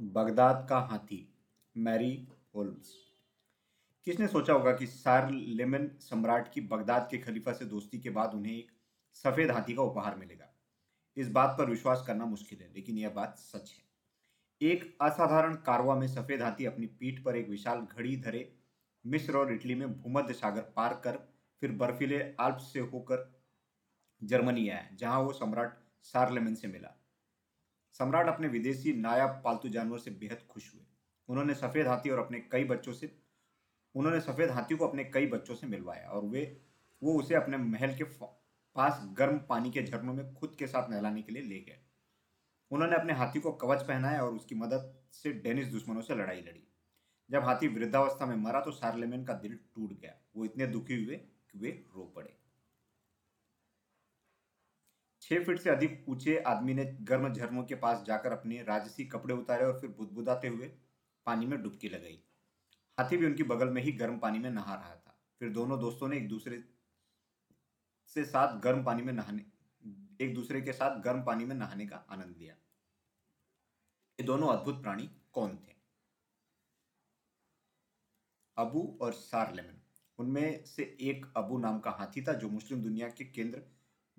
Baghdad का हाथी, Mary Holmes. किसने सोचा होगा कि सार्लेमेन सम्राट की बगदाद के खलीफा से दोस्ती के बाद उन्हें एक सफ़ेद हाथी का उपहार मिलेगा? इस बात पर विश्वास करना मुश्किल है, लेकिन यह बात सच है। एक असाधारण कारवा में सफ़ेद हाथी अपनी पीठ पर एक विशाल घड़ी धरे, मिस्र और इटली में भूमध्य सागर पार कर, फिर बर्फीले आल्प्स से होकर जर्मनी आया, जहाँ वो सम्राट सार्लेमेन से मिला। सम्राट अपने विदेशी नायाब पालतू जानवर से बेहद खुश हुए। उन्होंने सफ़ेद हाथी और अपने कई बच्चों से उन्होंने सफ़ेद हाथी को अपने कई बच्चों से मिलवाया और वे वो उसे अपने महल के पास गर्म पानी के झरनों में खुद के साथ नहलाने के लिए ले गए। उन्होंने अपने हाथी को कवच पहनाया और उसकी मदद से डेनिस दुश्मनों से लड़ाई लड़ी। जब हाथी वृद्धावस्था में मरा तो सार्लेमेन का दिल टूट गया। वो इतने दुखी हुए कि वे रो पड़े। छह फीट से अधिक ऊँचे आदमी ने गर्म झरनों के पास जाकर अपने राजसी कपड़े उतारे और फिर बुदबुदाते हुए पानी में डुबकी लगाई। हाथी भी उनकी बगल में ही गर्म पानी में नहा रहा था। फिर दोनों दोस्तों ने एक दूसरे से साथ गर्म पानी में नहाने, एक दूसरे के साथ गर्म पानी में नहाने का आनंद लिया। ये दोनों अद्भुत प्राणी कौन थे? अबू और सारलेमन। उनमें से एक अबू नाम का हाथी था जो मुस्लिम दुनिया के केंद्र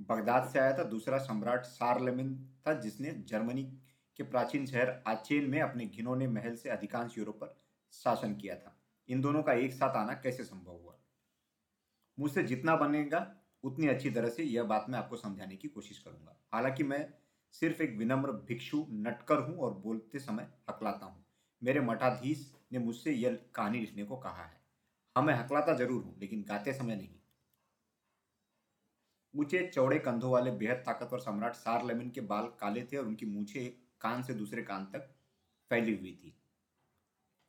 बगदाद से आया था, दूसरा सम्राट सार्लेमिन था, जिसने जर्मनी के प्राचीन शहर आचेन में अपने घिनौने महल से अधिकांश यूरोप पर शासन किया था। इन दोनों का एक साथ आना कैसे संभव हुआ? मुझसे जितना बनेगा, उतनी अच्छी तरह से यह बात मैं आपको समझाने की कोशिश करूँगा। हालाँकि मैं सिर्फ़ एक विनम्र भिक्षु, नटकर हूँ और बोलते समय हकलाता हूँ। मेरे मठाधीश ने मुझसे यह कहानी लिखने को कहा है। हाँ मैं हकलाता ज़रूर हूँ, लेकिन गाते समय नहीं। ऊँचे चौड़े कंधों वाले बेहद ताकतवर सम्राट सारलेमिन के बाल काले थे और उनकी मूछे एक कान से दूसरे कान तक फैली हुई थी।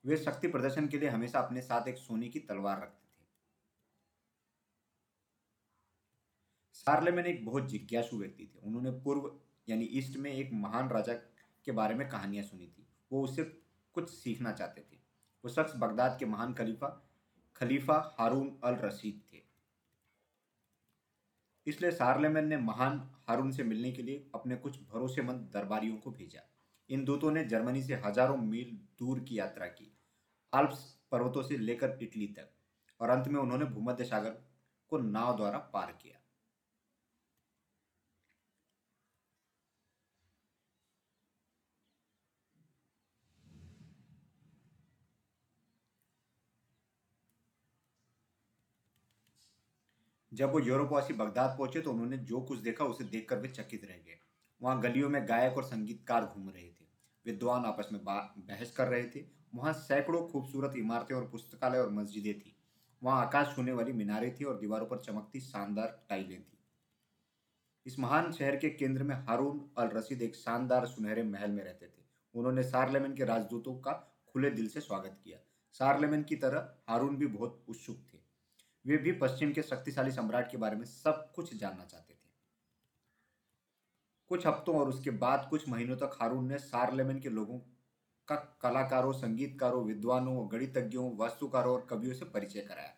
वे शक्ति प्रदर्शन के लिए हमेशा अपने साथ एक सोने की तलवार रखते थे। सार्लेमेन एक बहुत जिज्ञासु व्यक्ति थे। उन्होंने पूर्व, यानी ईस्ट में एक महान राजा के बारे में कहानियाँ सुनी थी। वो उससे कुछ सीखना चाहते थे। वो शख्स बगदाद के महान खलीफा खलीफा हारून अल रशीद थे। इसलिए सार्लेमैन ने महान हारून से मिलने के लिए अपने कुछ भरोसेमंद दरबारियों को भेजा। इन दूतों ने जर्मनी से हज़ारों मील दूर की यात्रा की, आल्प्स पर्वतों से लेकर इटली तक, और अंत में उन्होंने भूमध्य सागर को नाव द्वारा पार किया। जब वो यूरोपवासी बगदाद पहुँचे तो उन्होंने जो कुछ देखा उसे देखकर वे चकित रह गए। वहाँ गलियों में गायक और संगीतकार घूम रहे थे। विद्वान आपस में बहस कर रहे थे। वहाँ सैकड़ों खूबसूरत इमारतें और पुस्तकालय और मस्जिदें थी। वहाँ आकाश छूने वाली मीनारें थी और दीवारों पर चमकती शानदार टाइलें थी। इस महान शहर के केंद्र में हारून अल रशीद एक शानदार सुनहरे महल में रहते थे। उन्होंने सार्लेमन के राजदूतों का खुले दिल से स्वागत किया। सार्लेमन की तरह हारून भी बहुत उत्सुक थे। वे भी पश्चिम के शक्तिशाली सम्राट के बारे में सब कुछ जानना चाहते थे। कुछ हफ्तों और उसके बाद कुछ महीनों तक हारून ने सारलेमन के लोगों का कलाकारों, संगीतकारों, विद्वानों, गणितज्ञों, वास्तुकारों और कवियों से परिचय कराया।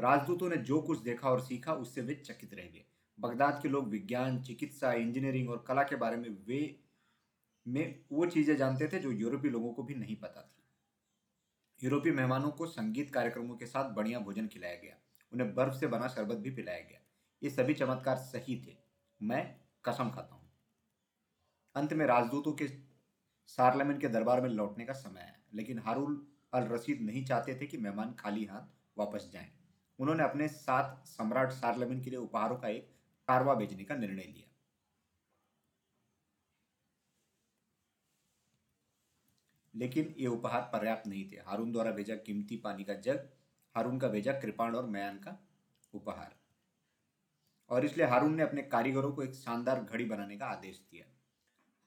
राजदूतों ने जो कुछ देखा और सीखा, उससे वे चकित रह गए बगदाद के लोग विज्ञान, चिकित्सा, इंजीनियरिंग और कला के बारे में वे, में वो चीज़ें जानते थे जो यूरोपीय लोगों को भी नहीं पता थी। यूरोपीय मेहमानों को संगीत कार्यक्रमों के साथ बढ़िया भोजन खिलाया गया। उन्हें बर्फ़ से बना शरबत भी पिलाया गया। ये सभी चमत्कार सही थे। मैं कसम खाता हूँ। अंत में राजदूतों के सार्लेमन के दरबार में लौटने का समय आया, लेकिन हारून अल रशीद नहीं चाहते थे कि मेहमान खाली हाथ वापस जाएँ। उन्होंने अपने साथ सम्राट सार्लेमन के लिए उपहारों का एक कारवा भेजने का निर्णय लिया। लेकिन ये उपहार पर्याप्त नहीं थे। हारून द्वारा भेजा कीमती पानी का जग हारून का भेजा कृपाण और मयान का उपहार। और इसलिए हारून ने अपने कारीगरों को एक शानदार घड़ी बनाने का आदेश दिया।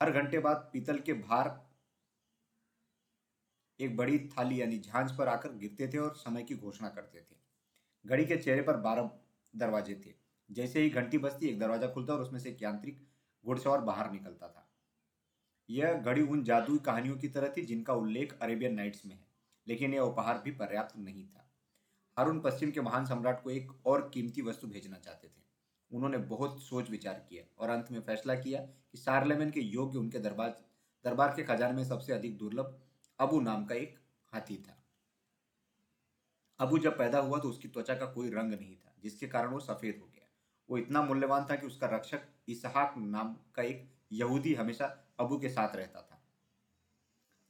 हर घंटे बाद पीतल के भार एक बड़ी थाली यानी झांझ पर आकर गिरते थे और समय की घोषणा करते थे। घड़ी के चेहरे पर बारह दरवाजे थे। जैसे ही घंटी बजती, एक दरवाज़ा खुलता और उसमें से एक यांत्रिक घुड़सवार बाहर निकलता था। यह घड़ी उन जादुई कहानियों की तरह थी जिनका उल्लेख अरेबियन नाइट्स में है, लेकिन यह उपहार भी पर्याप्त नहीं था। हारून पश्चिम के महान सम्राट को एक और कीमती वस्तु भेजना चाहते थे। उन्होंने बहुत सोच विचार किया और अंत में फैसला किया कि सार्लेमन के योग्य उनके दरबार दरबार के खजाने में सबसे अधिक दुर्लभ अबू नाम का एक हाथी था। अबू जब पैदा हुआ तो उसकी त्वचा का कोई रंग नहीं था, जिसके कारण वो सफ़ेद हो गया। वो इतना मूल्यवान था कि उसका रक्षक इसहाक नाम का एक यहूदी हमेशा अबू के साथ रहता था।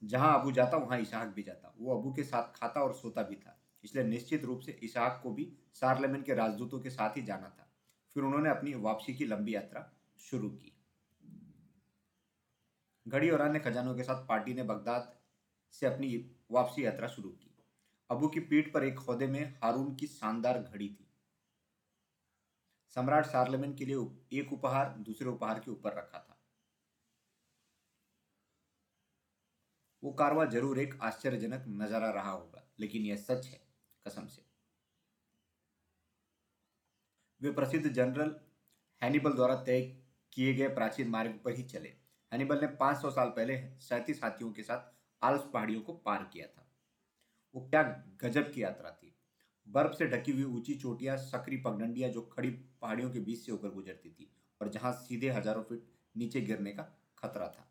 जहाँ अबू जाता, वहाँ इसहाक भी जाता। वो अबू के साथ खाता और सोता भी था। इसलिए निश्चित रूप से इसहाक को भी सार्लेमेन के राजदूतों के साथ ही जाना था। फिर उन्होंने अपनी वापसी की लंबी यात्रा शुरू की। घड़ी और अन्य खजानों के साथ पार्टी ने बगदाद से अपनी वापसी यात्रा शुरू की। अबू की पीठ पर एक खोदे में हारून की शानदार घड़ी थी। सम्राट सार्लेमेन के लिए एक उपहार दूसरे उपहार के ऊपर रखा था। वो कारवा ज़रूर एक आश्चर्यजनक नज़ारा रहा होगा, लेकिन यह सच है। कसम से। वे प्रसिद्ध जनरल हैनिबल द्वारा तय किए गए प्राचीन मार्ग पर ही चले। हैनिबल ने 500 साल पहले सैतीस हाथियों के साथ आल्स पहाड़ियों को पार किया था। वो क्या गजब की यात्रा थी। बर्फ़ से ढकी हुई ऊँची चोटियाँ, सकरी पगडंडियाँ जो खड़ी पहाड़ियों के बीच से होकर गुजरती थी और जहाँ सीधे हज़ारों फीट नीचे गिरने का खतरा था।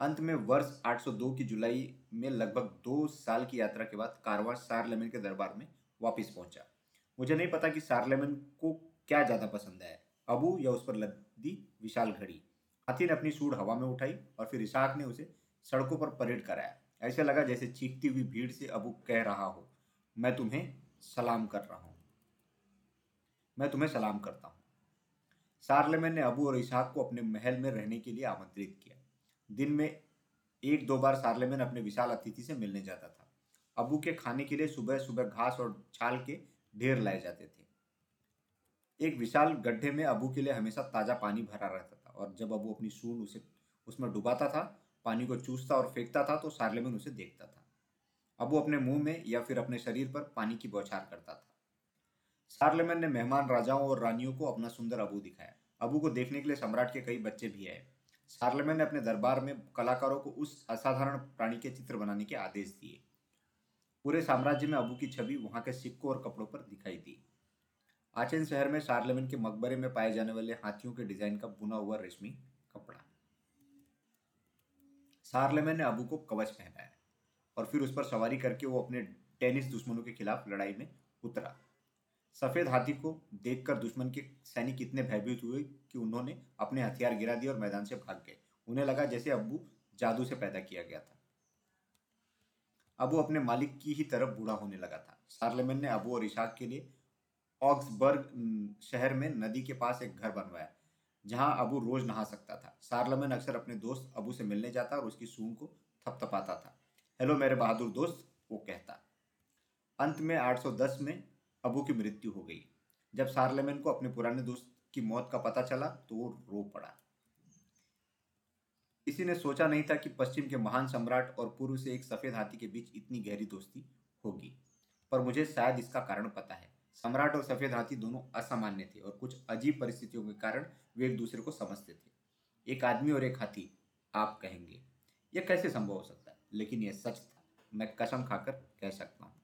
अंत में वर्ष 802 की जुलाई में लगभग दो साल की यात्रा के बाद कारवां सारलेमन के दरबार में वापस पहुँचा। मुझे नहीं पता कि सारलेमन को क्या ज़्यादा पसंद है, अबू या उस पर लदी विशाल घड़ी। हाथी ने अपनी सूढ़ हवा में उठाई और फिर इसाक ने उसे सड़कों पर परेड कराया। ऐसे लगा जैसे चीखती हुई भीड़ से अबू कह रहा हो, मैं तुम्हें सलाम कर रहा हूँ। मैं तुम्हें सलाम करता हूँ। सार्लेमैन ने अबू और इसहाक को अपने महल में रहने के लिए आमंत्रित किया। दिन में एक दो बार सार्लेमैन अपने विशाल अतिथि से मिलने जाता था। अबू के खाने के लिए सुबह सुबह घास और छाल के ढेर लाए जाते थे। एक विशाल गड्ढे में अबू के लिए हमेशा ताज़ा पानी भरा रहता था और जब अबू अपनी सूंड उसे, उसमें डुबाता था, पानी को चूसता और फेंकता था तो सार्लेमन उसे देखता था। अबू अपने मुँह में या फिर अपने शरीर पर पानी की बौछार करता था। सार्लेमन ने मेहमान राजाओं और रानियों को अपना सुंदर अबू दिखाया। अबू को देखने के लिए सम्राट के कई बच्चे भी आए। सार्लेमन ने अपने दरबार में कलाकारों को उस असाधारण प्राणी के चित्र बनाने के आदेश दिए। पूरे साम्राज्य में अबू की छवि वहाँ के सिक्कों और कपड़ों पर दिखाई दी। आचेन शहर में सार्लेमन के मकबरे में पाए जाने वाले हाथियों के डिज़ाइन का बुना हुआ रेशमी कपड़ा। सार्लेमैन ने अबू को कवच पहनाया और फिर उस पर सवारी करके वो अपने टेनिस दुश्मनों के खिलाफ लड़ाई में उतरा। सफ़ेद हाथी को देखकर दुश्मन के सैनिक इतने भयभीत हुए कि उन्होंने अपने हथियार गिरा दिए और मैदान से भाग गए। उन्हें लगा जैसे अबू जादू से पैदा किया गया था। अबू अपने मालिक की ही तरफ़ बूढ़ा होने लगा था। सार्लेमन ने अबू और इशाक के लिए ऑक्सबर्ग शहर में नदी के पास एक घर बनवाया, जहाँ अबू रोज नहा सकता था। सार्लमन अक्सर अपने दोस्त अबू से मिलने जाता और उसकी सूंग को थपथपाता था। हेलो मेरे बहादुर दोस्त, वो कहता। अंत में 810 में अबू की मृत्यु हो गई। जब सार्लेमन को अपने पुराने दोस्त की मौत का पता चला तो वो रो पड़ा। किसी ने सोचा नहीं था कि पश्चिम के महान सम्राट और पूर्व से एक सफ़ेद हाथी के बीच इतनी गहरी दोस्ती होगी। पर मुझे शायद इसका कारण पता है। सम्राट और सफ़ेद हाथी दोनों असामान्य थे और कुछ अजीब परिस्थितियों के कारण वे एक दूसरे को समझते थे। एक आदमी और एक हाथी, आप कहेंगे। यह कैसे संभव हो सकता है? लेकिन यह सच था। मैं कसम खाकर कह सकता हूँ